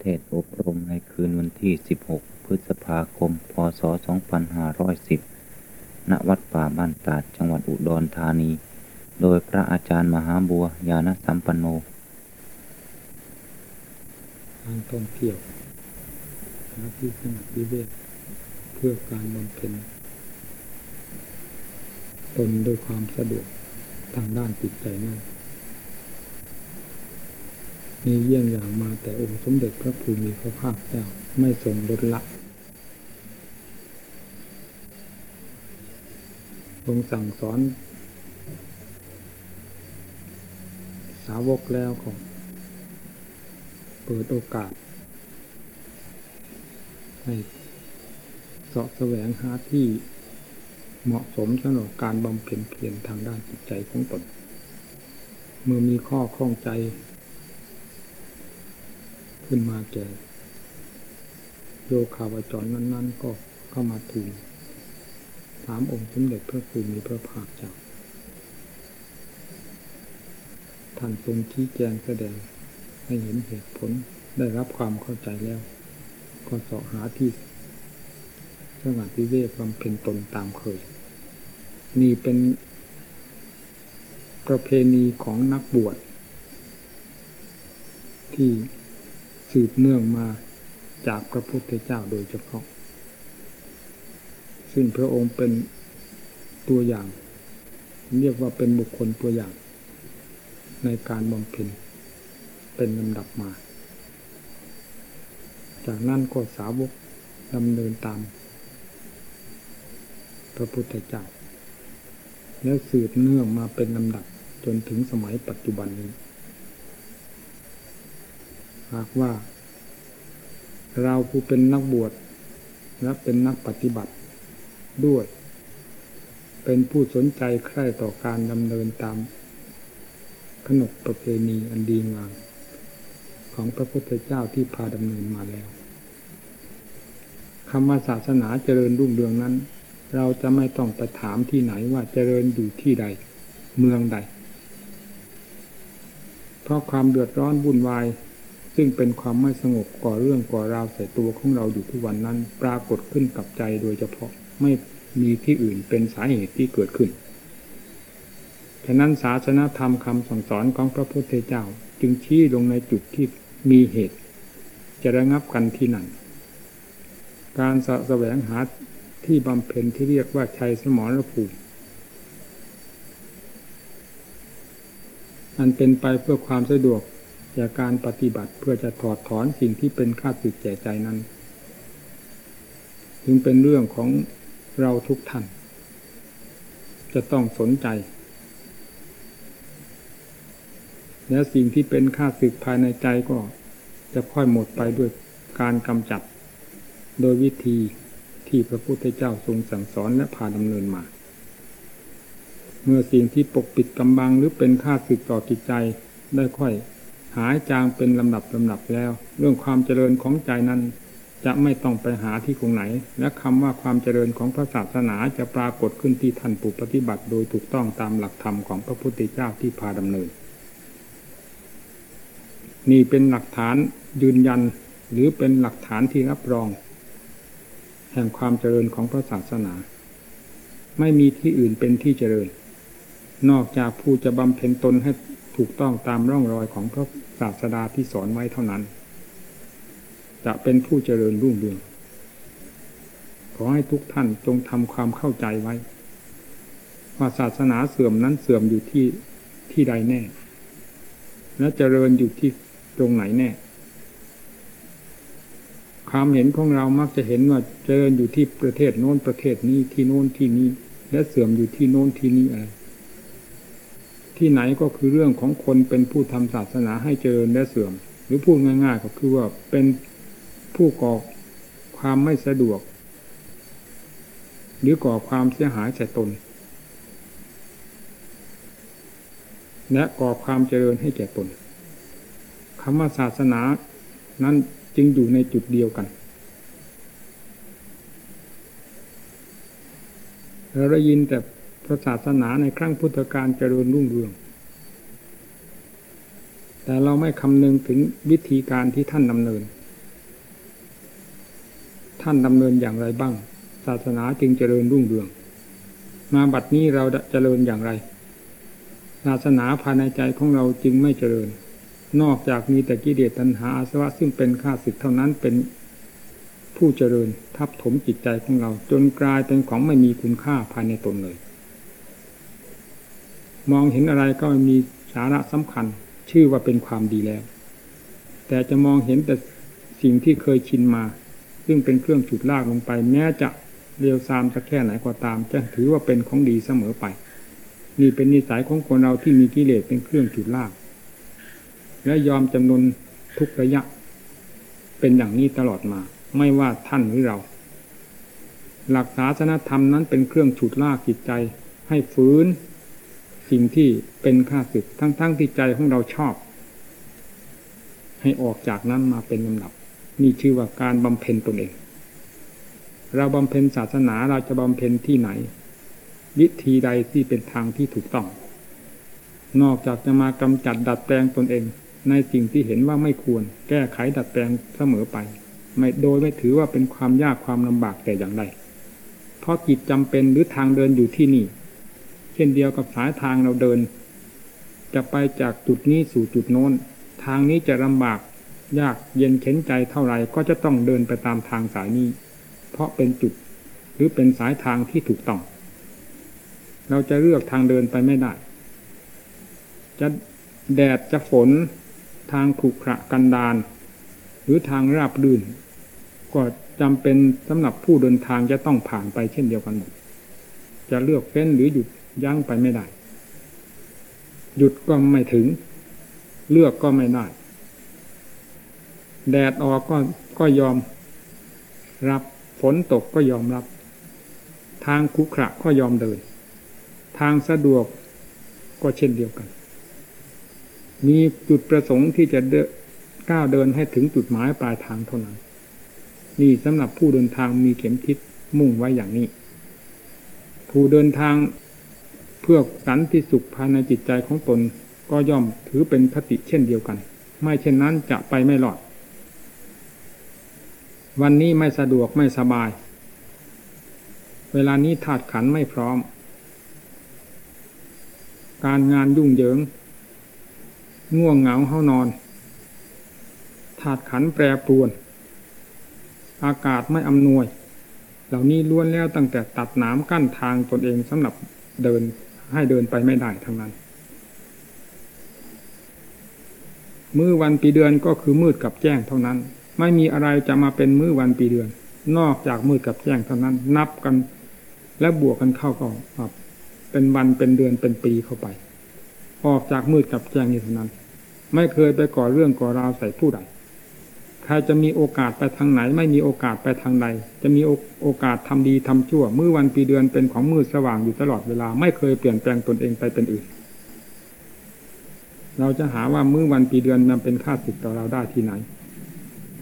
เทศอบรมในคืนวันที่ 16 พฤษภาคม พศ 2510 ณ วัดป่าบ้านตาด จังหวัดอุดรธานี โดยพระอาจารย์มหาบัวยานสัมปันโนการท่องเที่ยวหาที่สงบวิเวกเพื่อการบำเพ็ญตนด้วยความสะดวกทางด้านจิตใจนั่น มีเยี่ยงอย่างมาแต่องค์สมเด็จพระภูมิพระภาคเจ้าไม่ทรงลดละทรงสั่งสอน สาวกแล้วของเปิดโอกาส ให้สาะแสวงหาที่เหมาะสมสำหรับการบำเพ็ญเพียรทางด้านจิตใจของตนเมื่อมีข้อข้องใจ ขึ้นมาแก่โยคาวจรนั้น ๆ ก็เข้ามาทูลถามองค์สมเด็จพระภูมิพระภาคเจ้าท่านทรงชี้แจงแสดงให้เห็นเหตุผลได้รับความเข้าใจแล้ว ก็สาะหาที่สงัดวิเวกบำเพ็ญตนตามเคย นี่เป็นประเพณีของนักบวชที่ สืบเนื่องมาจากพระพุทธเจ้าโดยเฉพาะ ซึ่งพระองค์เป็นตัวอย่าง เรียกว่าเป็นบุคคลตัวอย่าง ในการบำเพ็ญเป็นลำดับมา จากนั้นก็สาวกดำเนินตาม พระพุทธเจ้าแล้วสืบเนื่องมาเป็นลำดับจนถึงสมัยปัจจุบันนี้ หากว่า เราผู้เป็นนักบวชและเป็นนักปฏิบัติด้วย เป็นผู้สนใจใคร่ต่อการดำเนินตาม ขนบประเพณีอันดีงามของพระพุทธเจ้าที่พาดำเนินมาแล้วคำว่าศาสนาเจริญรุ่งเรืองนั้น เราจะไม่ต้องไปถามที่ไหนว่าเจริญอยู่ที่ใด เมืองใด เพราะความเดือดร้อนวุ่นวาย ซึ่งเป็นความไม่สงบก่อเรื่องก่อราวใส่ตัวของเราอยู่ทุกวันนั้น ปรากฏขึ้นกับใจโดยเฉพาะไม่มีที่อื่นเป็นสาเหตุที่เกิดขึ้น ฉะนั้นศาสนาธรรมคำสั่งสอนของพระพุทธเจ้า จึงชี้ลงในจุดที่มีเหตุ จะระงับกันที่นั่น การสะแสวงหาที่บำเพ็ญที่เรียกว่าชัยสมรภูมิอันเป็นไปเพื่อความสะดวก กการปฏิบัติเพื่อจะถอดถอนสิ่งที่เป็นข้าศึกแก่ใจนั้น จึงเป็นเรื่องของเราทุกท่าน จะต้องสนใจ และสิ่งที่เป็นข้าศึกภายในใจก็จะค่อยหมดไปด้วยการกำจัด โดยวิธีที่พระพุทธเจ้าทรงสั่งสอนและพาดำเนินมา เมื่อสิ่งที่ปกปิดกำบังหรือเป็นข้าศึกต่อจิตใจได้ค่อย หายจางเป็นลำดับลำดับแล้ว เรื่องความเจริญของใจนั้น จะไม่ต้องไปหาที่คงไหน และคำว่าความเจริญของพระศาสนาจะปรากฏขึ้นที่ท่านผู้ปฏิบัติ โดยถูกต้องตามหลักธรรมของพระพุทธเจ้าที่พาดำเนิน นี่เป็นหลักฐานยืนยันหรือเป็นหลักฐานที่รับรอง แห่งความเจริญของพระศาสนา ไม่มีที่อื่นเป็นที่เจริญ นอกจากผู้จะบำเพ็ญตนให้ ถูกต้องตามร่องรอยของพระศาสดาที่สอนไว้เท่านั้น จะเป็นผู้เจริญรุ่งเรืองขอให้ทุกท่านจงทำความเข้าใจไว้ ว่าศาสนาเสื่อมนั้นเสื่อมอยู่ที่ที่ใดแน่ และเจริญอยู่ที่ตรงไหนแน่ ความเห็นของเรามักจะเห็นว่าเจริญอยู่ที่ประเทศโน้นประเทศนี้ที่โน้นที่นี้ และเสื่อมอยู่ที่โน้นที่นี้อะไร ที่ไหนก็คือเรื่องของคนเป็นผู้ทำศาสนาให้เจริญและเสื่อม หรือพูดง่าย ๆ ก็คือว่าเป็นผู้ก่อความไม่สะดวก หรือก่อความเสียหายแก่ตน และก่อความเจริญให้แก่ตนคำว่าศาสนานั้นจึงอยู่ในจุดเดียวกันเราได้ยินแต่ พระศาสนาในครั้งพุทธกาลเจริญรุ่งเรือง แต่เราไม่คำนึงถึงวิธีการที่ท่านดำเนิน ท่านดำเนินอย่างไรบ้าง ศาสนาจึงเจริญรุ่งเรือง มาบัดนี้เราเจริญอย่างไร ศาสนาภายในใจของเราจึงไม่เจริญ นอกจากมีแต่กิเลสตัณหาอาสวะซึ่งเป็นข้าศึกเท่านั้นเป็นผู้เจริญทับถมจิตใจของเรา จนกลายเป็นของไม่มีคุณค่าภายในตนเลย มองเห็นอะไรก็มีสาระสำคัญ ชื่อว่าเป็นความดีแล้ว แต่จะมองเห็นแต่สิ่งที่เคยชินมา ซึ่งเป็นเครื่องฉุดลากลงไป แม้จะเรียวซามสักแค่ไหนก็ตาม จะถือว่าเป็นของดีเสมอไป นี่เป็นนิสัยของคนเราที่มีกิเลสเป็นเครื่องฉุดลาก และยอมจำนนทุกระยะ เป็นอย่างนี้ตลอดมา ไม่ว่าท่านหรือเรา หลักศาสนธรรมนั้นเป็นเครื่องฉุดลากจิตใจ ให้ฟื้น สิ่งที่เป็นข้าศึกทั้งๆทที่ใจของเราชอบ ให้ออกจากนั้นมาเป็นลำดับนี่ชื่อว่าการบำเพ็ญตนเอง เราบำเพ็ญศาสนาเราจะบำเพ็ญที่ไหน วิธีใดที่เป็นทางที่ถูกต้อง นอกจากจะมากำจัดดัดแปลงตนเอง ในสิ่งที่เห็นว่าไม่ควร แก้ไขดัดแปลงเสมอไป ไม่โดยไม่ถือว่าเป็นความยากความลำบากแต่อย่างใดเพราะกิจจำเป็นหรือทางเดินอยู่ที่นี่ ช่นเดียวกับสายทางเราเดิน จะไปจากจุดนี้สู่จุดโน้น ทางนี้จะลำบากยากเย็นเข็นใจเท่าไรก็จะต้องเดินไปตามทางสายนี้ เพราะเป็นจุดหรือเป็นสายทางที่ถูกต้อง เราจะเลือกทางเดินไปไม่ได้ จะแดดจะฝนทางขรุขระกันดานหรือทางราบลื่นก็จำเป็นสำหรับผู้เดินทางจะต้องผ่านไปเช่นเดียวกันหมดจะเลือกเฟ้นหรือหยุด ยั้งไปไม่ได้ หยุดก็ไม่ถึง เลือกก็ไม่ได้ แดดออกก็ก็ยอมรับฝนตกก็ยอมรับ ทางคุขระก็ยอมเดิน ทางสะดวกก็เช่นเดียวกัน มีจุดประสงค์ที่จะก้าวเดินให้ถึงจุดหมายปลายทางเท่านั้น นี่สำหรับผู้เดินทางมีเข็มทิศมุ่งไว้อย่างนี้ ผู้เดินทาง เพื่อสันติสุขภายในจิตใจของตนก็ย่อมถือเป็นคติเช่นเดียวกัน ไม่เช่นนั้นจะไปไม่หลอด วันนี้ไม่สะดวกไม่สบาย เวลานี้ถาดขันไม่พร้อม การงานยุ่งเหยิง ง่วงเหงาเฮานอนถาดขันแปรปรวน อากาศไม่อำนวย เหล่านี้ล้วนแล้วตั้งแต่ตัดน้ำกั้นทางตนเองสำหรับเดิน ให้เดินไปไม่ได้ทั้งนั้น มื้อวันปีเดือนก็คือมืดกับแจ้งเท่านั้น ไม่มีอะไรจะมาเป็นมื้อวันปีเดือน นอกจากมืดกับแจ้งเท่านั้น นับกัน และบวกกันเข้าก็เป็นวันเป็นเดือนเป็นปีเข้าไป ออกจากมืดกับแจ้งนี้เท่านั้น ไม่เคยไปก่อเรื่องก่อราวใส่ผู้ใด ใครจะมีโอกาสไปทางไหน ไม่มีโอกาสไปทางใด จะมีโอกาสทำดีทำชั่วมื้อวันปีเดือนเป็นของมืดสว่างอยู่ตลอดเวลา ไม่เคยเปลี่ยนแปลงตนเองไปเป็นอื่น เราจะหาว่ามื้อวันปีเดือนมันเป็นค่าสิทธิ์ต่อเราได้ที่ไหน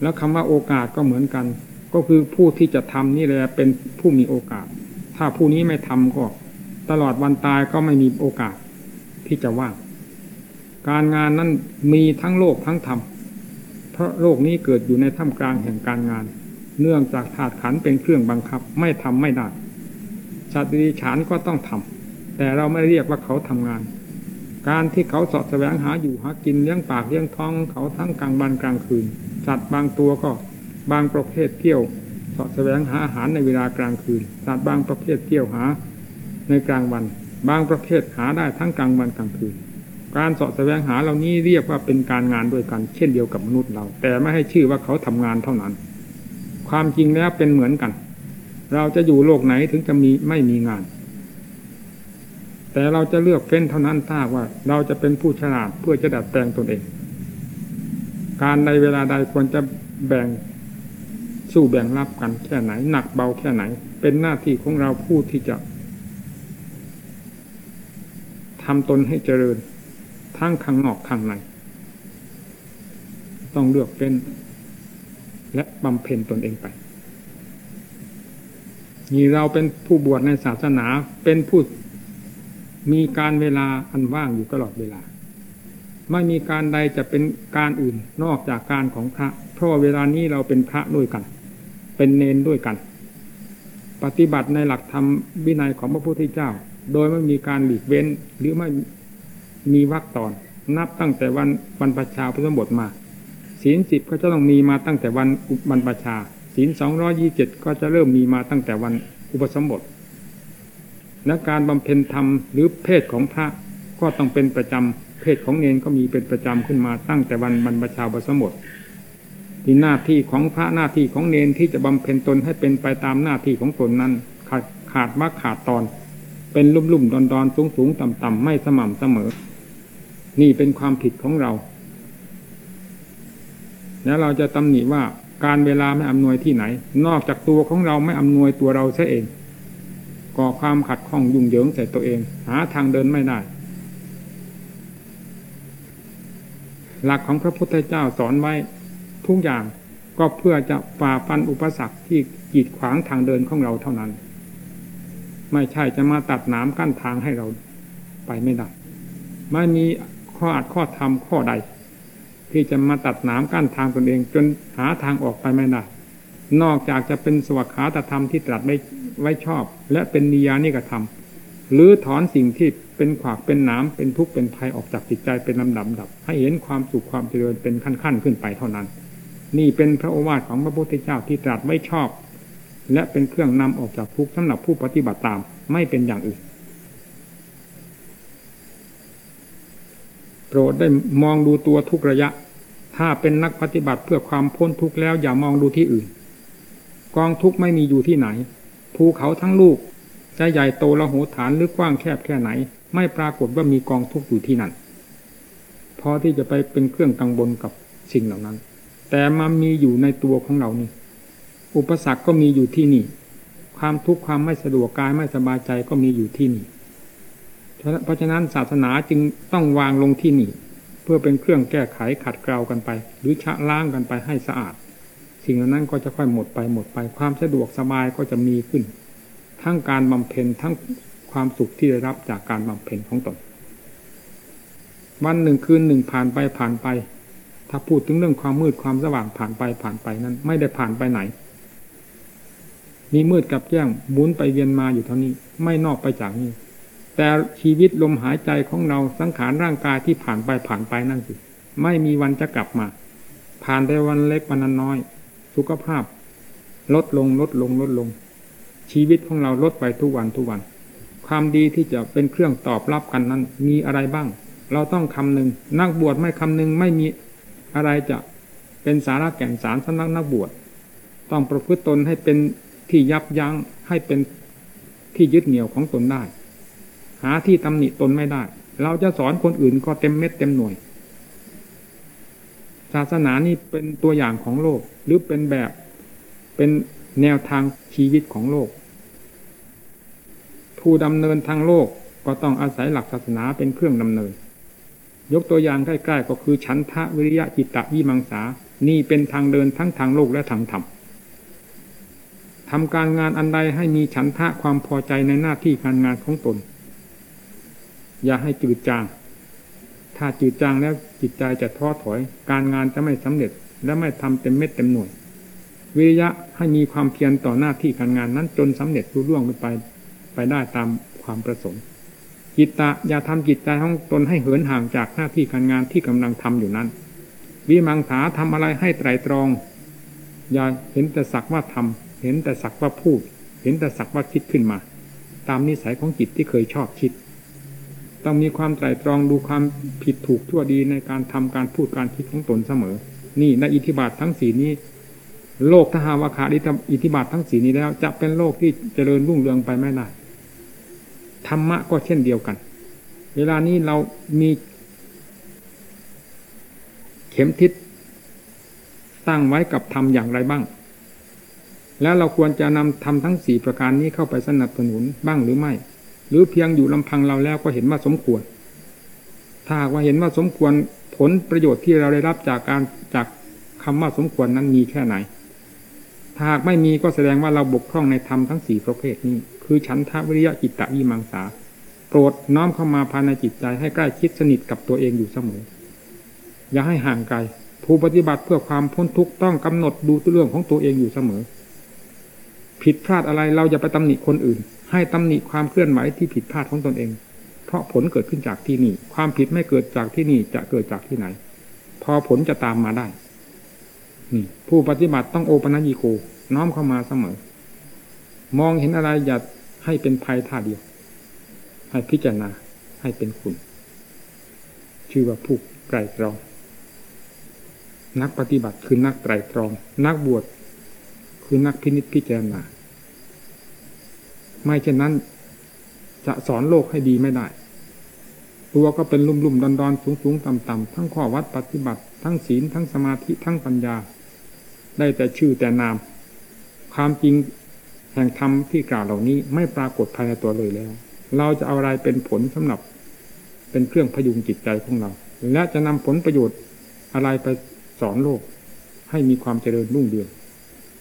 แล้วคำว่าโอกาสก็เหมือนกัน ก็คือผู้ที่จะทำนี่แหละเป็นผู้มีโอกาส ถ้าผู้นี้ไม่ทำก็ ตลอดวันตายก็ไม่มีโอกาสที่จะว่างการงานนั้นมีทั้งโลกทั้งธรรม เพราะโลกนี้เกิดอยู่ในท่ามกลางแห่งการงาน เนื่องจากถาดขันเป็นเครื่องบังคับ ไม่ทำไม่ได้สัตว์ดีฉานก็ต้องทำแต่เราไม่เรียกว่าเขาทำงาน การที่เขาสอดแสวงหาอยู่หากินเลี้ยงปากเลี้ยงท้องเขาทั้งกลางวันกลางคืน สัตว์บางตัวก็บางประเภทเที่ยวสาะแสวงหาอาหารในเวลากลางคืน สัตว์บางประเภทเที่ยวหาในกลางวัน บางประเภทหาได้ทั้งกลางวันกลางคืน การสาะแสวงหาเหล่านี้เรียกว่าเป็นการงานด้วยกัน เช่นเดียวกับมนุษย์เรา แต่ไม่ให้ชื่อว่าเขาทำงานเท่านั้น ความจริงแล้วเป็นเหมือนกัน เราจะอยู่โลกไหนถึงจะมีไม่มีงาน แต่เราจะเลือกเฟ้นเท่านั้นถ้าว่าเราจะเป็นผู้ฉลาดเพื่อจะดัดแปลงตนเอง การในเวลาใดควรจะแบ่งสู้แบ่งรับกันแค่ไหน หนักเบาแค่ไหน เป็นหน้าที่ของเราผู้ที่จะทำตนให้เจริญ ทั้งข้างนอกข้างใน ต้องเลือกเป็น และบำเพ็ญตนเองไปนี่เราเป็นผู้บวชในศาสนาเป็นผู้มีการเวลาอันว่างอยู่ตลอดเวลา ไม่มีการใดจะเป็นการอื่นนอกจากการของพระ เพราะเวลานี้เราเป็นพระด้วยกัน เป็นเนนด้วยกัน ปฏิบัติในหลักธรรมวินัยของพระพุทธเจ้า โดยไม่มีการหลีกเว้นหรือไม่ มีวรรคตอน นับตั้งแต่วันวันประชาพระสมบทมาศีลสิบก็จะต้องมีมาตั้งแต่วันวันประชาศีลสองร้อยี่เจ็ดก็จะเริ่มมีมาตั้งแต่วันอุปสมบทและการบำเพ็ญธรรมหรือเพศของพระก็ต้องเป็นประจำเพศของเนนก็มีเป็นประจำขึ้นมาตั้งแต่วันบรรพชาอุปสมบทที่หน้าที่ของพระหน้าที่ของเนนที่จะบำเพ็ญตนให้เป็นไปตามหน้าที่ของตนนั้น ขาดขาดว่าขาดตอน เป็นลุ่มลุ่มดอนดอนสูงสูงต่ำต่ำไม่สม่ำเสมอ นี่เป็นความผิดของเรา แล้วเราจะตำหนิว่าการเวลาไม่อำนวยที่ไหน นอกจากตัวของเราไม่อำนวยตัวเราใช่เองก่อความขัดข้องยุ่งเหยิงใส่ตัวเอง หาทางเดินไม่ได้ หลักของพระพุทธเจ้าสอนไว้ทุกอย่างก็เพื่อจะฝ่าฟันอุปสรรคที่กีดขวางทางเดินของเราเท่านั้น ไม่ใช่จะมาตัดหนามกั้นทางให้เราไปไม่ได้ไม่มี ข้ออัดข้อธรรมข้อใด ที่จะมาตัดหนามกั้นทางตนเอง จนหาทางออกไปไม่ได้นอกจากจะเป็นสวขาตธรรมที่ตรัสไว้ไว้ชอบ และเป็นนิยานิกธรรม หรือถอนสิ่งที่เป็นขวากเป็นน้ำเป็นทุกข์เป็นภัยออกจากจิตใจเป็นลำดับดับ ให้เห็นความสุขความเจริญเป็นขั้นๆขึ้นไปเท่านั้น นี่เป็นพระโอวาทของพระพุทธเจ้าที่ตรัสไว้ชอบ และเป็นเครื่องนำออกจากทุกข์สำหรับผู้ปฏิบัติตามไม่เป็นอย่างอื่น โป รดได้มองดูตัวทุกระยะ ถ้าเป็นนักปฏิบัติเพื่อความพ้นทุกข์แล้วอย่ามองดูที่อื่น กองทุกข์ไม่มีอยู่ที่ไหน ภูเขาทั้งลูกจะใหญ่โตละโหฐานหรือกว้างแคบแค่ไหน ไม่ปรากฏว่ามีกองทุกข์อยู่ที่นั่นพอที่จะไปเป็นเครื่องกังวลกับสิ่งเหล่านั้น แต่มันมีอยู่ในตัวของเรานี่ อุปสรรคก็มีอยู่ที่นี่ ความทุกข์ความไม่สะดวกกายไม่สบายใจก็มีอยู่ที่นี่ เพราะฉะนั้นศาสนาจึงต้องวางลงที่นี่ เพื่อเป็นเครื่องแก้ไขขัดเกลากันไป หรือชะล้างกันไปให้สะอาด สิ่งเหล่านั้นก็จะค่อยหมดไปหมดไป ความสะดวกสบายก็จะมีขึ้น ทั้งการบำเพ็ญทั้งความสุขที่ได้รับจากการบำเพ็ญของตนวันหนึ่งคืนหนึ่งผ่านไปผ่านไป ถ้าพูดถึงเรื่องความมืดความสว่างผ่านไปผ่านไปนั้น ไม่ได้ผ่านไปไหน มีมืดกับแจ้งหมุนไปเวียนมาอยู่เท่านี้ ไม่นอกไปจากนี้ แต่ชีวิตลมหายใจของเราสังขารร่างกายที่ผ่านไปผ่านไปนั่นสิไม่มีวันจะกลับมา ผ่านได้วันเล็กวันน้อย สุขภาพ ลดลงลดลงลดลง ชีวิตของเราลดไปทุกวันทุกวัน ความดีที่จะเป็นเครื่องตอบรับกันนั้น มีอะไรบ้าง เราต้องคำนึงนักบวชไม่คำนึงไม่มีอะไรจะเป็นสาระแก่นสารสำนักนักบวชต้องประพฤติตนให้เป็นที่ยับยั้งให้เป็นที่ยึดเหนี่ยวของตนได้ หาที่ตำหนิตนไม่ได้ เราจะสอนคนอื่นก็เต็มเม็ดเต็มหน่วย ศาสนานี่เป็นตัวอย่างของโลก หรือเป็นแบบเป็นแนวทางชีวิตของโลก ผู้ดำเนินทางโลกก็ต้องอาศัยหลักศาสนาเป็นเครื่องดำเนิน ยกตัวอย่างใกล้ๆก็คือฉันทะวิริยะจิตตะวิมังสา นี่เป็นทางเดินทั้งทางโลกและทางธรรมทำการงานอันใดให้มีฉันทะความพอใจในหน้าที่การงานของตน อย่าให้จืดจาง ถ้าจืดจางแล้วจิตใจจะท้อถอย การงานจะไม่สำเร็จและไม่ทำเต็มเม็ดเต็มหน่วย วิริยะให้มีความเพียรต่อหน้าที่การงานนั้นจนสำเร็จรุ่ร่วงไปไปได้ตามความประสงค์จิตตะอย่าทำจิตใจของตนให้เหินห่างจากหน้าที่การงานที่กำลังทำอยู่นั้น วิมังสาทำอะไรให้ไตรตรอง อย่าเห็นแต่สักว่าทำเห็นแต่สักว่าพูด เห็นแต่สักว่าคิดขึ้นมา ตามนิสัยของจิตที่เคยชอบคิด ต้องมีความไตรตรองดูความผิดถูกชั่วดีในการทำการพูดการคิดของตนเสมอ นี่ในอิทธิบาททั้งสีนี้ โลกทหาวาคาอิทธิบาททั้งสีนี้แล้ว จะเป็นโลกที่เจริญรุ่งเรืองไปไม่ได้ธรรมะก็เช่นเดียวกัน เวลานี้เรามีเข็มทิศตั้งไว้กับธรรมอย่างไรบ้าง แล้วเราควรจะนำธรรมทั้งสี่ประการนี้เข้าไปสนับสนุนบ้างหรือไม่ หรือเพียงอยู่ลำพังเราแล้วก็เห็นว่าสมควร ถ้าว่าเห็นว่าสมควรผลประโยชน์ที่เราได้รับจากการจากคำว่าสมควรนั้นมีแค่ไหน ถ้าหากไม่มีก็แสดงว่าเราบกพร่องในธรรมทั้งสี่ประเภทนี้ คือฉันทะวิริยะจิตตะวิมังสา โปรดน้อมเข้ามาภายในจิตใจให้ใกล้ชิดสนิทกับตัวเองอยู่เสมอ อย่าให้ห่างไกลผู้ปฏิบัติเพื่อความพ้นทุกข์ต้องกำหนดดูตัวเรื่องของตัวเองอยู่เสมอ ผิดพลาดอะไรเราจะไปตำหนิคนอื่น ให้ตำหนิความเคลื่อนไหวที่ผิดพลาดของตนเอง เพราะผลเกิดขึ้นจากที่นี่ ความผิดไม่เกิดจากที่นี่จะเกิดจากที่ไหน พอผลจะตามมาได้นี่ผู้ปฏิบัติต้องโอปัญญีโก น้อมเข้ามาเสมอ มองเห็นอะไรอย่าให้เป็นภัยท่าเดียว ให้พิจารณาให้เป็นคุณ ชื่อว่าผู้ไตรตรอง นักปฏิบัติคือนักไตรตรอง นักบวชคือนักพินิจพิจารณา ไม่เช่นนั้น จะสอนโลกให้ดีไม่ได้ ตัวก็เป็นลุ่มลุ่มดอนดอนสูงสูงต่ำต่ำทั้งข้อวัดปฏิบัติ ทั้งศีลทั้งสมาธิทั้งปัญญา ได้แต่ชื่อแต่นาม ความจริงแห่งธรรมที่กล่าวเหล่านี้ไม่ปรากฏภายในตัวเลยแล้ว เราจะเอาอะไรเป็นผลสำหรับเป็นเครื่องพยุงจิตใจของเรา และจะนำผลประโยชน์อะไรไปสอนโลก ให้มีความเจริญรุ่งเรือง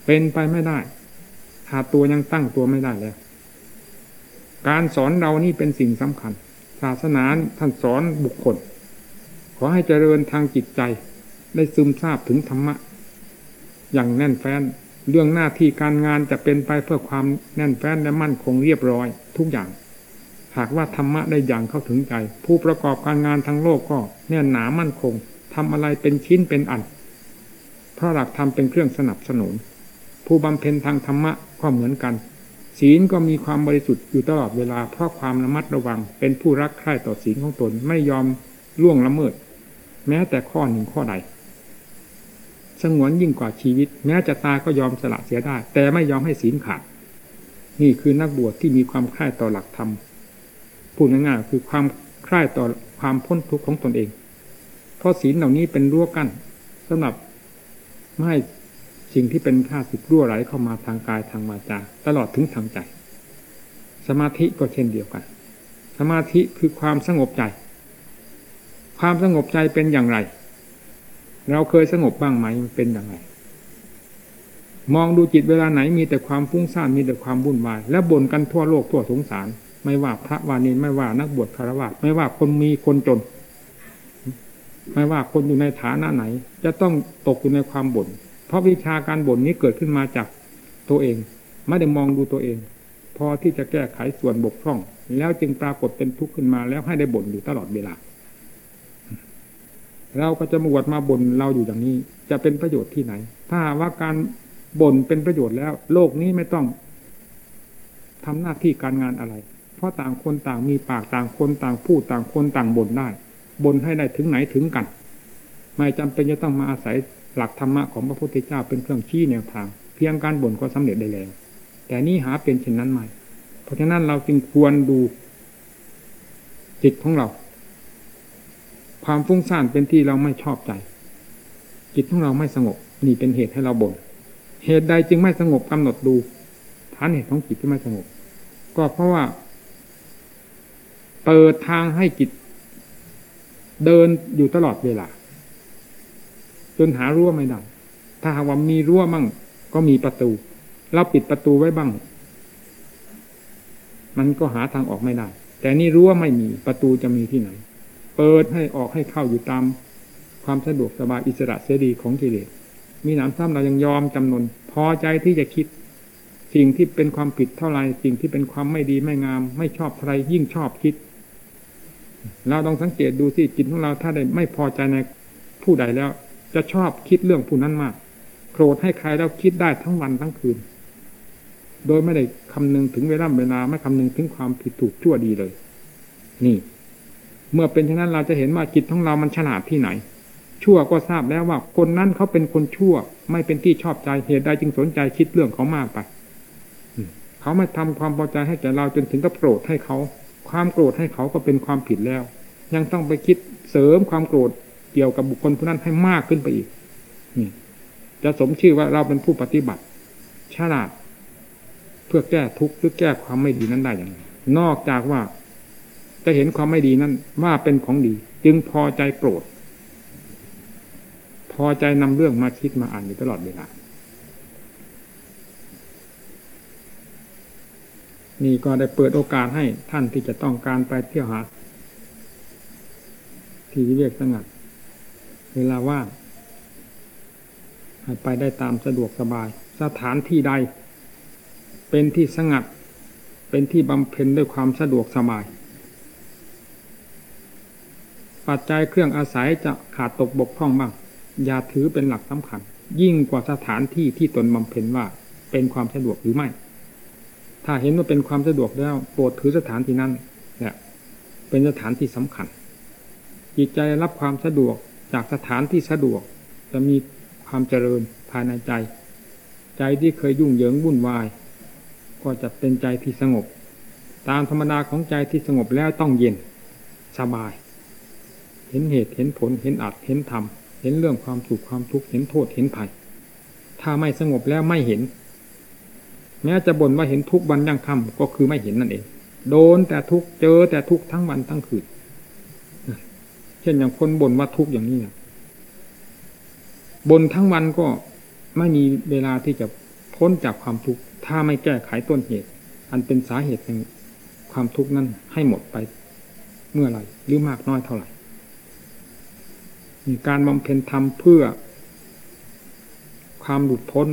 เป็นไปไม่ได้หากตัวยังตั้งตัวไม่ได้แล้ว การสอนเรานี่เป็นสิ่งสำคัญ ศาสนาท่านสอนบุคคล ขอให้เจริญทางจิตใจ ได้ซึมซาบถึงธรรมะ อย่างแน่นแฟ้น เรื่องหน้าที่การงานจะเป็นไปเพื่อความแน่นแฟ้นและมั่นคงเรียบร้อย ทุกอย่าง หากว่าธรรมะได้อย่างเข้าถึงใจ ผู้ประกอบการงานทั้งโลกก็แน่นหนามั่นคงทำอะไรเป็นชิ้นเป็นอันเพราะหลักธรรมเป็นเครื่องสนับสนุน ผู้บำเพ็ญทางธรรมะก็เหมือนกัน ศีลก็มีความบริสุทธิ์อยู่ตลอดเวลาเพราะความระมัดระวัง เป็นผู้รักใคร่ต่อศีลของตนไม่ยอมล่วงละเมิด แม้แต่ข้อหนึ่งข้อใดสงวนยิ่งกว่าชีวิต แม้จะตายก็ยอมสละเสียได้ แต่ไม่ยอมให้ศีลขาด นี่คือนักบวชที่มีความใคร่ต่อหลักธรรมพูดง่ายๆคือความใคร่ต่อความพ้นทุกข์ของตนเองเพราะศีลเหล่านี้เป็นรั้วกั้นสำหรับไม่ให้ สิ่งที่เป็นข้าศึกรั่วไหลเข้ามาทางกายทางวาจาตลอดถึงทางใจ สมาธิก็เช่นเดียวกัน สมาธิคือความสงบใจ ความสงบใจเป็นอย่างไร เราเคยสงบบ้างไหมมันเป็นอย่างไร มองดูจิตเวลาไหนมีแต่ความฟุ้งซ่านมีแต่ความวุ่นวาย และบ่นกันทั่วโลกทั่วสงสาร ไม่ว่าพระวานินไม่ว่านักบวชคารวะไม่ว่าคนมีคนจนไม่ว่าคนอยู่ในฐานะไหน จะต้องตกอยู่ในความบ่น เพราะวิชาการบ่นนี้เกิดขึ้นมาจากตัวเอง ไม่ได้มองดูตัวเอง พอที่จะแก้ไขส่วนบกพร่อง แล้วจึงปรากฏเป็นทุกข์ขึ้นมาแล้วให้ได้บ่นอยู่ตลอดเวลา เราก็จะมาบวดมาบ่นเราอยู่อย่างนี้ จะเป็นประโยชน์ที่ไหน ถ้าว่าการบ่นเป็นประโยชน์แล้ว โลกนี้ไม่ต้องทำหน้าที่การงานอะไร เพราะต่างคนต่างมีปากต่างคนต่างพูดต่างคนต่างบ่นได้บ่นให้ได้ถึงไหนถึงกัน ไม่จำเป็นจะต้องมาอาศัย หลักธรรมะของพระพุทธเจ้าเป็นเครื่องชี้แนวทาง เพียงการบ่นก็สำเร็จได้แล้ว แต่นี่หาเป็นเช่นนั้นไม่เพราะฉะนั้นเราจึงควรดูจิตของเรา ความฟุ้งซ่านเป็นที่เราไม่ชอบใจ จิตของเราไม่สงบนี่เป็นเหตุให้เราบน่นเหตุใดจึงไม่สงบกำหนดดูฐานเหตุของจิตที่ไม่สงบ ก็เพราะว่า เปิดทางให้จิต เดินอยู่ตลอดเวลา จนหารั้วไม่ได้ ถ้าหากว่ามีรั้วมั่ง ก็มีประตู เราปิดประตูไว้บ้าง มันก็หาทางออกไม่ได้ แต่นี่รั้วไม่มีประตูจะมีที่ไหน เปิดให้ออกให้เข้าอยู่ตาม ความสะดวกสบายอิสระเสรีของกิเลสมีหนามซ้ำเรายังยอมจำนน พอใจที่จะคิด สิ่งที่เป็นความผิดเท่าไรสิ่งที่เป็นความไม่ดีไม่งาม ไม่ชอบใครยิ่งชอบคิด เราต้องสังเกตดูสิจิตของเราถ้าได้ไม่พอใจในผู้ใดแล้ว จะชอบคิดเรื่องผู้นั้นมาก โกรธให้ใครแล้วคิดได้ทั้งวันทั้งคืน โดยไม่ได้คำนึงถึงเวลาเวลาไม่คำนึงถึงความผิดถูกชั่วดีเลย นี่ เมื่อเป็นเช่นนั้นเราจะเห็นว่าจิตของเรามันฉลาดที่ไหน ชั่วก็ทราบแล้วว่าคนนั้นเขาเป็นคนชั่ว ไม่เป็นที่ชอบใจเหตุใดจึงสนใจคิดเรื่องเขามากไปเขาไม่ทำความพอใจให้แก่เราจนถึงกับโกรธให้เขา ความโกรธให้เขาก็เป็นความผิดแล้ว ยังต้องไปคิดเสริมความโกรธ เกี่ยวกับบุคคลผู้นั้นให้มากขึ้นไปอีกนี่จะสมชื่อว่าเราเป็นผู้ปฏิบัติ ฉลาด เพื่อแก้ทุกข์หรือแก้ความไม่ดีนั้นได้อย่างไรนอกจากว่าจะเห็นความไม่ดีนั้นว่าเป็นของดี จึงพอใจโกรธพอใจนำเรื่องมาคิดมาอ่านอยู่ตลอดเวลานี่ก็ได้เปิดโอกาสให้ท่านที่จะต้องการไปเที่ยวหา ที่วิเวกสงัด เวลาว่างให้ไปได้ตามสะดวกสบาย สถานที่ใด เป็นที่สงัด เป็นที่บำเพ็ญด้วยความสะดวกสบาย ปัจจัยเครื่องอาศัยจะขาดตกบกพร่องบ้างอย่าถือเป็นหลักสำคัญ ยิ่งกว่าสถานที่ที่ตนบำเพ็ญว่าเป็นความสะดวกหรือไม่ ถ้าเห็นว่าเป็นความสะดวกแล้วโปรดถือสถานที่นั้นแหละเป็นสถานที่สำคัญ จิตใจรับความสะดวก จากสถานที่สะดวก จะมีความเจริญภายในใจ ใจที่เคยยุ่งเหยิงวุ่นวาย ก็จะเป็นใจที่สงบ ตามธรรมดาของใจที่สงบแล้วต้องเย็นสบาย เห็นเหตุเห็นผลเห็นอัดเห็นธรรมเห็นเรื่องความสุขความทุกข์เห็นโทษเห็นภัยถ้าไม่สงบแล้วไม่เห็นแม้จะบ่นว่าเห็นทุกวันยังค่ำก็คือไม่เห็นนั่นเอง โดนแต่ทุกเจอแต่ทุกทั้งวันทั้งคืน ช่นอย่างคนบ่นว่าทุกอย่างนี้นะบ่นทั้งวันก็ไม่มีเวลาที่จะพ้นจากความทุกข์ถ้าไม่แก้ไขต้นเหตุ อันเป็นสาเหตุแห่งความทุกข์นั้นให้หมดไปเมื่อไหร่หรือมากน้อยเท่าไหร่การบำเพ็ญธรรมเพื่อ ความหลุดพ้น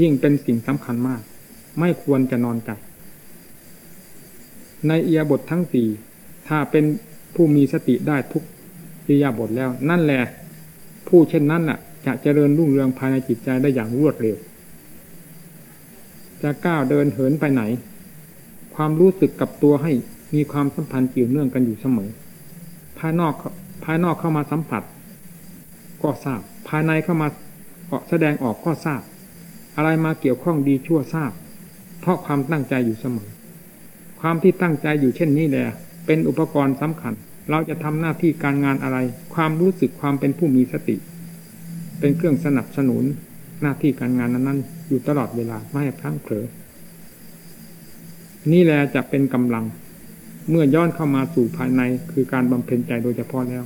ยิ่งเป็นสิ่งสำคัญมาก ไม่ควรจะนอนใจในเอียบททั้งสี่ถ้าเป็นผู้มีสติได้ทุก อิยาบทแล้ว นั่นแหละผู้เช่นนั้นน่ะ จะเจริญรุ่งเรืองภายในจิตใจได้อย่างรวดเร็ว จะก้าวเดินเหินไปไหน ความรู้สึกกับตัวให้มีความสัมพันธ์เกี่ยวเนื่องกันอยู่เสมอ ภายนอกภายนอกเข้ามาสัมผัส ก็ทราบ ภายในเข้ามาแสดงออกก็ทราบ อะไรมาเกี่ยวข้องดีชั่วทราบ เพราะความตั้งใจอยู่เสมอ ความที่ตั้งใจอยู่เช่นนี้แหละเป็นอุปกรณ์สำคัญ เราจะทำหน้าที่การงานอะไร ความรู้สึกความเป็นผู้มีสติ เป็นเครื่องสนับสนุนหน้าที่การงานนั้นๆ อยู่ตลอดเวลาไม่ให้พลั้งเผลอนี่แหละจะเป็นกำลัง เมื่อย้อนเข้ามาสู่ภายในคือการบำเพ็ญใจโดยเฉพาะแล้ว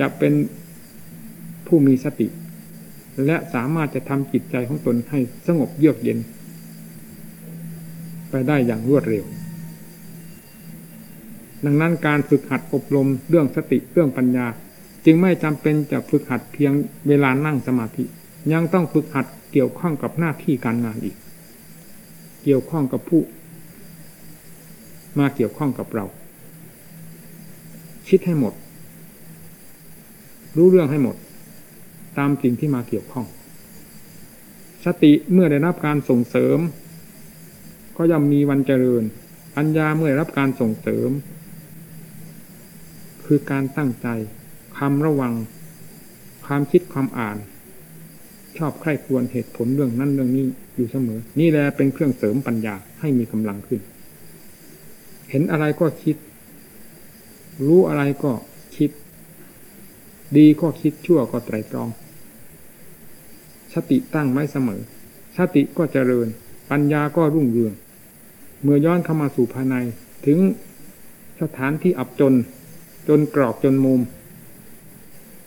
จะเป็นผู้มีสติ และสามารถจะทำจิตใจของตนให้สงบเยือกเย็น ไปได้อย่างรวดเร็ว ดังนั้นการฝึกหัดอบรมเรื่องสติเรื่องปัญญา จึงไม่จำเป็นจะฝึกหัดเพียงเวลานั่งสมาธิ ยังต้องฝึกหัดเกี่ยวข้องกับหน้าที่การงานอีก เกี่ยวข้องกับผู้ มาเกี่ยวข้องกับเรา คิดให้หมด รู้เรื่องให้หมด ตามสิ่งที่มาเกี่ยวข้อง สติเมื่อได้รับการส่งเสริม ก็ย่อมมีวันเจริญปัญญาเมื่อได้รับการส่งเสริม คือการตั้งใจความระวัง ความคิดความอ่าน ชอบใคร่ควรเหตุผลเรื่องนั้นเรื่องนี้อยู่เสมอ นี่แหละเป็นเครื่องเสริมปัญญาให้มีกำลังขึ้น เห็นอะไรก็คิด รู้อะไรก็คิด ดีก็คิดชั่วก็ไตรตรอง สติตั้งไว้เสมอ สติก็เจริญ ปัญญาก็รุ่งเรือง เมื่อย้อนเข้ามาสู่ภายในถึงสถานที่อับจน จนกรอบจนมุม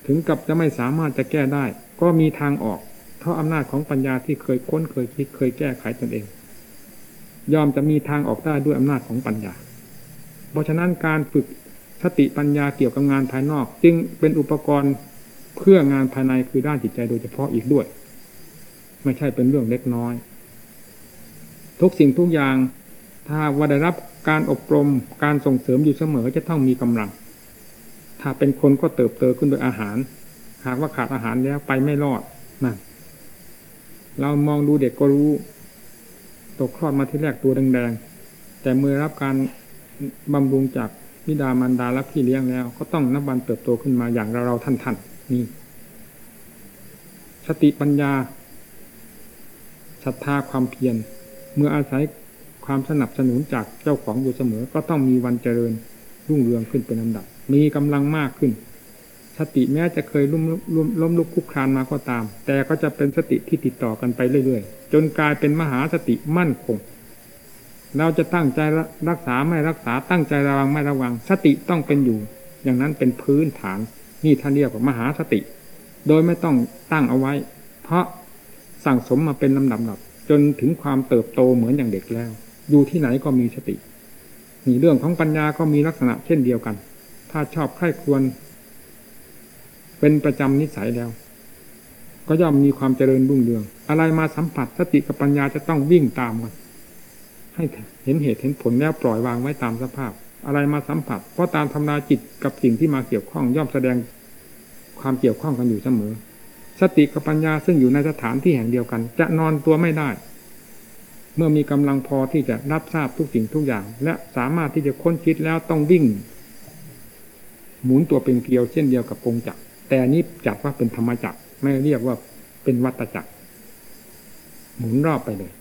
ถึงกับจะไม่สามารถจะแก้ได้ ก็มีทางออก เพราะอำนาจของปัญญาที่เคยค้นเคยคิดเคยแก้ไขตนเอง ยอมจะมีทางออกได้ด้วยอำนาจของปัญญา เพราะฉะนั้นการฝึกสติปัญญาเกี่ยวกับงานภายนอก จึงเป็นอุปกรณ์เพื่องานภายในคือด้านจิตใจโดยเฉพาะอีกด้วย ไม่ใช่เป็นเรื่องเล็กน้อย ทุกสิ่งทุกอย่างถ้าว่าได้รับการอบรมการส่งเสริมอยู่เสมอจะต้องมีกำลัง ถ้าเป็นคนก็เติบโตขึ้นโดยอาหาร หากว่าขาดอาหารแล้วไปไม่รอดนั่นเรามองดูเด็กก็รู้ตกคลอดมาที่แรกตัวแดงๆแต่เมื่อรับการบำรุงจากบิดามารดาและพี่เลี้ยงแล้ว ก็ต้องนับวันเติบโตขึ้นมาอย่างเราเราท่านท่านนี่สติปัญญาศรัทธาความเพียรเมื่ออาศัยความสนับสนุนจากเจ้าของอยู่เสมอ ก็ต้องมีวันเจริญรุ่งเรืองขึ้นเป็นลำดับ มีกำลังมากขึ้น สติแม้จะเคยล้มล้มล้มลุกคุกคานมาก็ตาม แต่ก็จะเป็นสติที่ติดต่อกันไปเรื่อยๆ จนกลายเป็นมหาสติมั่นคง เราจะตั้งใจรักษาไม่รักษาตั้งใจระวังไม่ระวัง สติต้องเป็นอยู่ อย่างนั้นเป็นพื้นฐาน นี่ท่านเรียกว่ามหาสติ โดยไม่ต้องตั้งเอาไว้ เพราะสั่งสมมาเป็นลำดับๆจนถึงความเติบโตเหมือนอย่างเด็กแล้ว อยู่ที่ไหนก็มีสตินี่เรื่องของปัญญาก็มีลักษณะเช่นเดียวกัน ถ้าชอบใคร่ควร เป็นประจำนิสัยแล้ว ก็ย่อมมีความเจริญรุ่งเรือง อะไรมาสัมผัสสติกับปัญญาจะต้องวิ่งตามกันให้เห็นเหตุเห็นผลแล้วปล่อยวางไว้ตามสภาพ อะไรมาสัมผัส เพราะตามธรรมนาจิตกับสิ่งที่มาเกี่ยวข้องย่อมแสดงความเกี่ยวข้องกันอยู่เสมอ สติกับปัญญาซึ่งอยู่ในสถานที่แห่งเดียวกัน จะนอนตัวไม่ได้ เมื่อมีกำลังพอที่จะรับทราบทุกสิ่งทุกอย่าง และสามารถที่จะค้นคิดแล้วต้องวิ่ง หมุนตัวเป็นเกลียวเช่นเดียวกับกงจักรแต่นี้จัดว่าเป็นธรรมจักรไม่เรียกว่าเป็นวัตจักร หมุนรอบไปเลย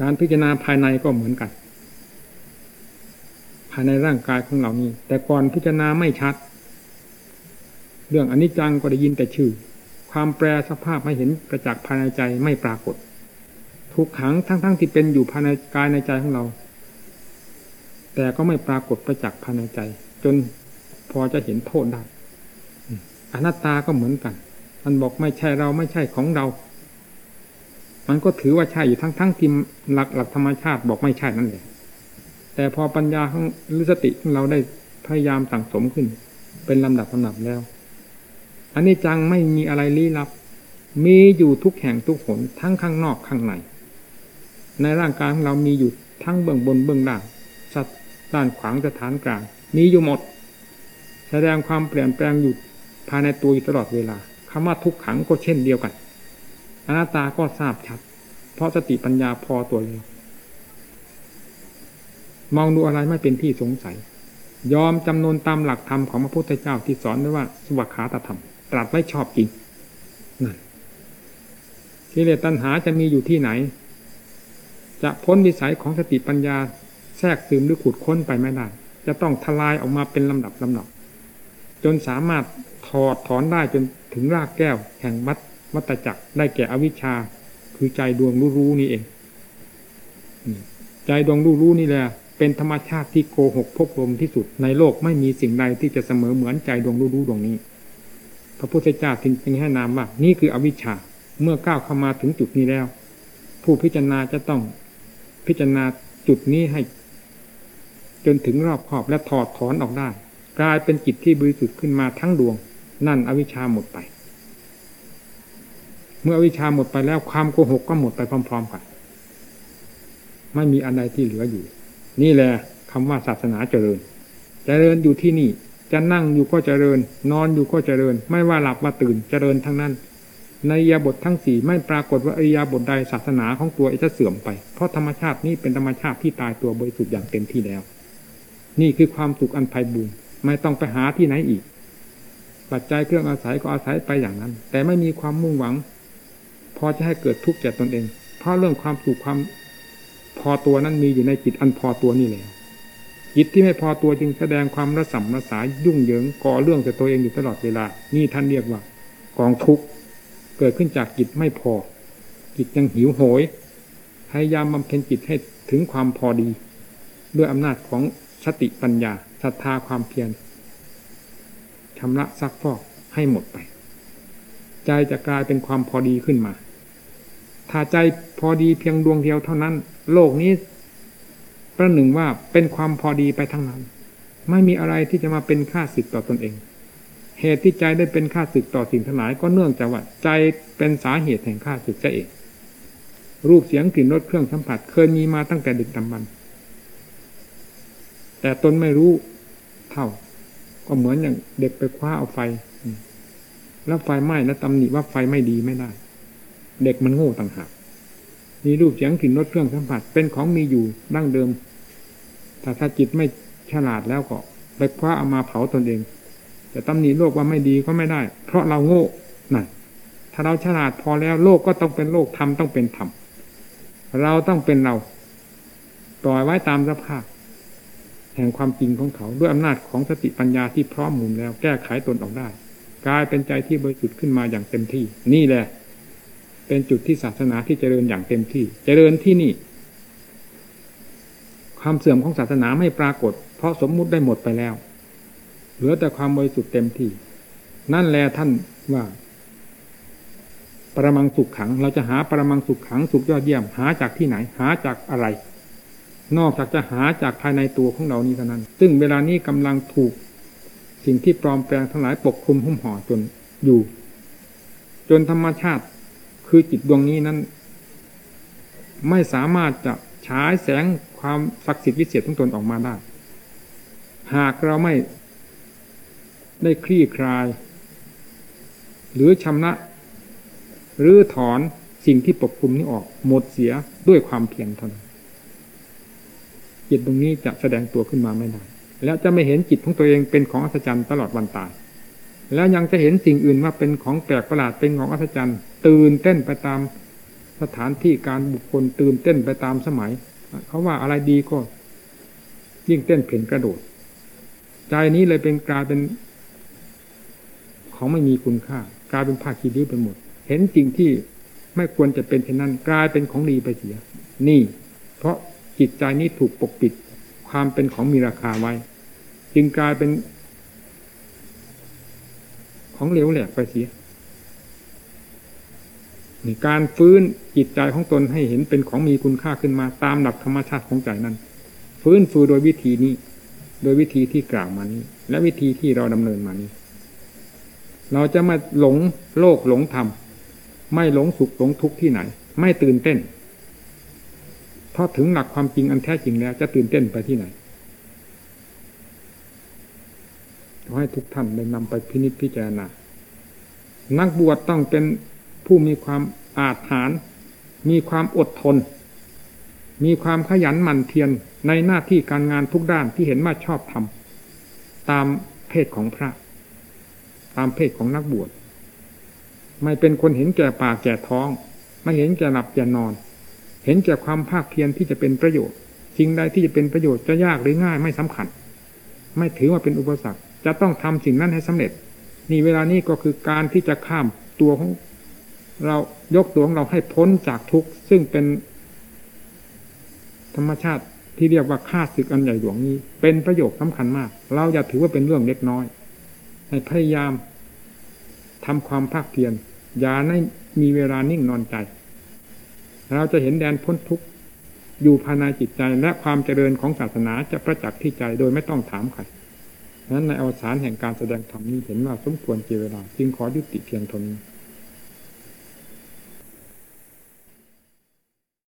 การพิจารณาภายในก็เหมือนกัน ภายในร่างกายของเรานี้ แต่ก่อนพิจารณาไม่ชัด เรื่องอนิจจังก็ได้ยินแต่ชื่อ ความแปรสภาพให้เห็นประจักษ์ภายในใจไม่ปรากฏ ทุกขังทั้งๆทที่เป็นอยู่ภายในกายในใจของเรา แต่ก็ไม่ปรากฏประจักษ์ภายในใจ จนพอจะเห็นโทษได้อนัตตาก็เหมือนกันมันบอกไม่ใช่เราไม่ใช่ของเรา มันก็ถือว่าใช่อยู่ทั้งทั้งที่หลักหลักธรรมชาติบอกไม่ใช่นั่นแหละแต่พอปัญญาของหรือสติของเราได้พยายามสั่งสมขึ้น เป็นลำดับลำดับแล้ว อันนี้จังไม่มีอะไรลี้ลับ มีอยู่ทุกแห่งทุกหนทั้งข้างนอกข้างใน ในร่างกายของเรามีอยู่ทั้งเบื้องบนเบื้องล่าง ด้านขวางสถานกลาง มีอยู่หมด แสดงความเปลี่ยนแปลงอยู่ภายในตัวอยู่ตลอดเวลาคำว่าทุกขังก็เช่นเดียวกันอนัตตาก็ทราบชัด เพราะสติปัญญาพอตัวเลยมองดูอะไรไม่เป็นที่สงสัย ยอมจำนวนตามหลักธรรมของพระพุทธเจ้าที่สอนไว้ว่าสวัขาตธรรม ตรัสไว้ชอบจริงนั่นกิเลสตัณหาจะมีอยู่ที่ไหน จะพ้นวิสัยของสติปัญญา แทรกซึมหรือขุดค้นไปไม่ได้ จะต้องทลายออกมาเป็นลำดับลำดับ จนสามารถถอดถอนได้จนถึงรากแก้ว แห่งวัฏวัตจักได้แก่อวิชชา คือใจดวงรู้รู้นี่เอง ใจดวงรู้รู้นี่แหละเป็นธรรมชาติที่โกหกพกลมที่สุดในโลกไม่มีสิ่งใดที่จะเสมอเหมือนใจดวงรู้รู้ดวงนี้ พระพุทธเจ้าจึงให้นามว่านี่คืออวิชชาเมื่อก้าวเข้ามาถึงจุดนี้แล้ว ผู้พิจารณาจะต้องพิจารณาจุดนี้ให้ จนถึงรอบขอบและถอดถอนออกได้ กลายเป็นจิตที่บริสุทธิ์ขึ้นมาทั้งดวง นั่นอวิชชาหมดไป เมื่ออวิชชาหมดไปแล้วความโกหกก็หมดไปพร้อม ๆกันไม่มีอะไรที่เหลืออยู่ นี่แหละคำว่าศาสนาเจริญ เจริญอยู่ที่นี่ จะนั่งอยู่ก็เจริญ นอนอยู่ก็เจริญ ไม่ว่าหลับว่าตื่นเจริญทั้งนั้นในยาบททั้งสี่ไม่ปรากฏว่าอิยาบทใดศาสนาของตัวจะเสื่อมไป เพราะธรรมชาตินี้เป็นธรรมชาติที่ตายตัวบริสุทธิ์อย่างเต็มที่แล้ว นี่คือความสุขอันไพ่บูรณ์ไม่ต้องไปหาที่ไหนอีก ปัจจัยเครื่องอาศัยก็อาศัยไปอย่างนั้น แต่ไม่มีความมุ่งหวัง พอจะให้เกิดทุกข์แก่ตนเอง เพราะเรื่องความสุขความพอตัวนั้นมีอยู่ในจิตอันพอตัวนี่แหละจิตที่ไม่พอตัวจึงแสดงความระสำระสายยุ่งเหยิงก่อเรื่องแต่ตัวเองอยู่ตลอดเวลา นี่ท่านเรียกว่ากองทุกข์เกิดขึ้นจากจิตไม่พอ จิตยังหิวโหยพยายามบำเพ็ญจิตให้ถึงความพอดี ด้วยอำนาจของ สติปัญญาศรัทธาความเพียรชำระซักฟอกให้หมดไป ใจจะกลายเป็นความพอดีขึ้นมา ถ้าใจพอดีเพียงดวงเดียวเท่านั้น โลกนี้ประหนึ่งว่าเป็นความพอดีไปทั้งนั้น ไม่มีอะไรที่จะมาเป็นค่าศึกต่อตนเอง เหตุที่ใจได้เป็นค่าศึกต่อสิ่งทั้งหลายก็เนื่องจากว่าใจเป็นสาเหตุแห่งค่าศึกซะเองรูปเสียงกลิ่นรสเครื่องสัมผัส เคยมีมาตั้งแต่ดึกดำบรรพ์ แต่ตนไม่รู้เท่า ก็เหมือนอย่างเด็กไปคว้าเอาไฟ แล้วไฟไหม้แล้วตำหนิว่าไฟไม่ดีไม่ได้ เด็กมันโง่ต่างหากมีรูปเสียงกลิ่นรสเครื่องสัมผัสเป็นของมีอยู่ดั้งเดิม แต่ถ้าจิตไม่ฉลาดแล้วก็ไปคว้าเอามาเผาตนเอง แต่ตำหนิโลกว่าไม่ดีก็ไม่ได้ เพราะเราโง่นั่นถ้าเราฉลาดพอแล้วโลกก็ต้องเป็นโลกธรรมต้องเป็นธรรมเราต้องเป็นเราปล่อยไว้ตามสภาพ แห่งความจริงของเขาด้วยอำนาจของสติปัญญาที่พร้อมหมุนแล้วแก้ไขตนออกได้ กลายเป็นใจที่บริสุทธิ์ขึ้นมาอย่างเต็มที่ นี่แหละ เป็นจุดที่ศาสนาที่เจริญอย่างเต็มที่ เจริญที่นี่ ความเสื่อมของศาสนาไม่ปรากฏ เพราะสมมุติได้หมดไปแล้ว เหลือแต่ความบริสุทธิ์เต็มที่ นั่นแหละท่านว่าปรมังสุขขัง เราจะหาปรมังสุขขังสุขยอดเยี่ยม หาจากที่ไหน หาจากอะไร นอกจากจะหาจากภายในตัวของเรานี้เท่านั้น ซึ่งเวลานี้กำลังถูกสิ่งที่ปลอมแปลงทั้งหลายปกคลุมหุ้มห่อจนอยู่ จนธรรมชาติคือจิตดวงนี้นั้น ไม่สามารถจะฉายแสงความศักดิ์สิทธิ์วิเศษของตนออกมาได้ หากเราไม่ได้คลี่คลาย หรือชำระหรือถอนสิ่งที่ปกคลุมนี้ออก หมดเสียด้วยความเพียรเท่านั้น จิตตรงนี้จะแสดงตัวขึ้นมาไม่ได้แล้วจะไม่เห็นจิตของตัวเองเป็นของอัศจรรย์ตลอดวันตาย แล้วยังจะเห็นสิ่งอื่นว่าเป็นของแปลกประหลาดเป็นของอัศจรรย์ ตื่นเต้นไปตามสถานที่การบุคคลตื่นเต้นไปตามสมัยเขาว่าอะไรดีก็ ยิ่งเต้นเพ่นกระโดด ใจนี้เลยเป็นกลายเป็น ของไม่มีคุณค่ากลายเป็นภาคีริ้วไปหมด เห็นสิ่งที่ไม่ควรจะเป็นเช่นนั้นกลายเป็นของดีไปเสีย นี่ เพราะ จิตใจนี้ถูกปกปิดความเป็นของมีราคาไว้ จึงกลายเป็น ของเหลวแหลกไปเสียการฟื้นจิตใจของตนให้เห็นเป็นของมีคุณค่าขึ้นมาตามหลักธรรมชาติของใจนั้น ฟื้นฟูโดยวิธีนี้ โดยวิธีที่กล่าวมานี้ และวิธีที่เราดำเนินมานี้ เราจะมาหลงโลกหลงธรรมไม่หลงสุขหลงทุกข์ที่ไหน ไม่ตื่นเต้น พราถึงหลักความจริงอันแท้จริงแล้ว จะตื่นเต้นไปที่ไหนขอให้ทุกท่านได้นำไปพินิจพิจารณา นักบวชต้องเป็นผู้มีความอาจหารมีความอดทน มีความขยันหมั่นเพียรในหน้าที่การงานทุกด้านที่เห็นว่าชอบทำตามเพศของพระ ตามเพศของนักบวช ไม่เป็นคนเห็นแก่ปากแก่ท้อง ไม่เห็นแก่หลับแก่นอน เห็นแก่ความภาคเพียรที่จะเป็นประโยชน์สิ่งใดที่จะเป็นประโยชน์จะยากหรือง่ายไม่สำคัญ ไม่ถือว่าเป็นอุปสรรค จะต้องทำสิ่งนั้นให้สำเร็จ นี่เวลานี้ก็คือการที่จะข้ามตัวของเรายกตัวของเราให้พ้นจากทุกข์ซึ่งเป็นธรรมชาติที่เรียกว่าค่าศึกอันใหญ่หลวงนี้ เป็นประโยชน์สำคัญมาก เราอย่าถือว่าเป็นเรื่องเล็กน้อย ให้พยายามทำความภาคเพียรอย่าให้มีเวลานิ่งนอนใจ เราจะเห็นแดนพ้นทุกข์อยู่ภายในจิตใจและความเจริญของศาสนาจะประจักษ์ที่ใจโดยไม่ต้องถามใครนั้นในอวสานแห่งการแสดงธรรมนี้เห็นว่าสมควรเจเวลาจึงขอยุติเพียงเท่านี้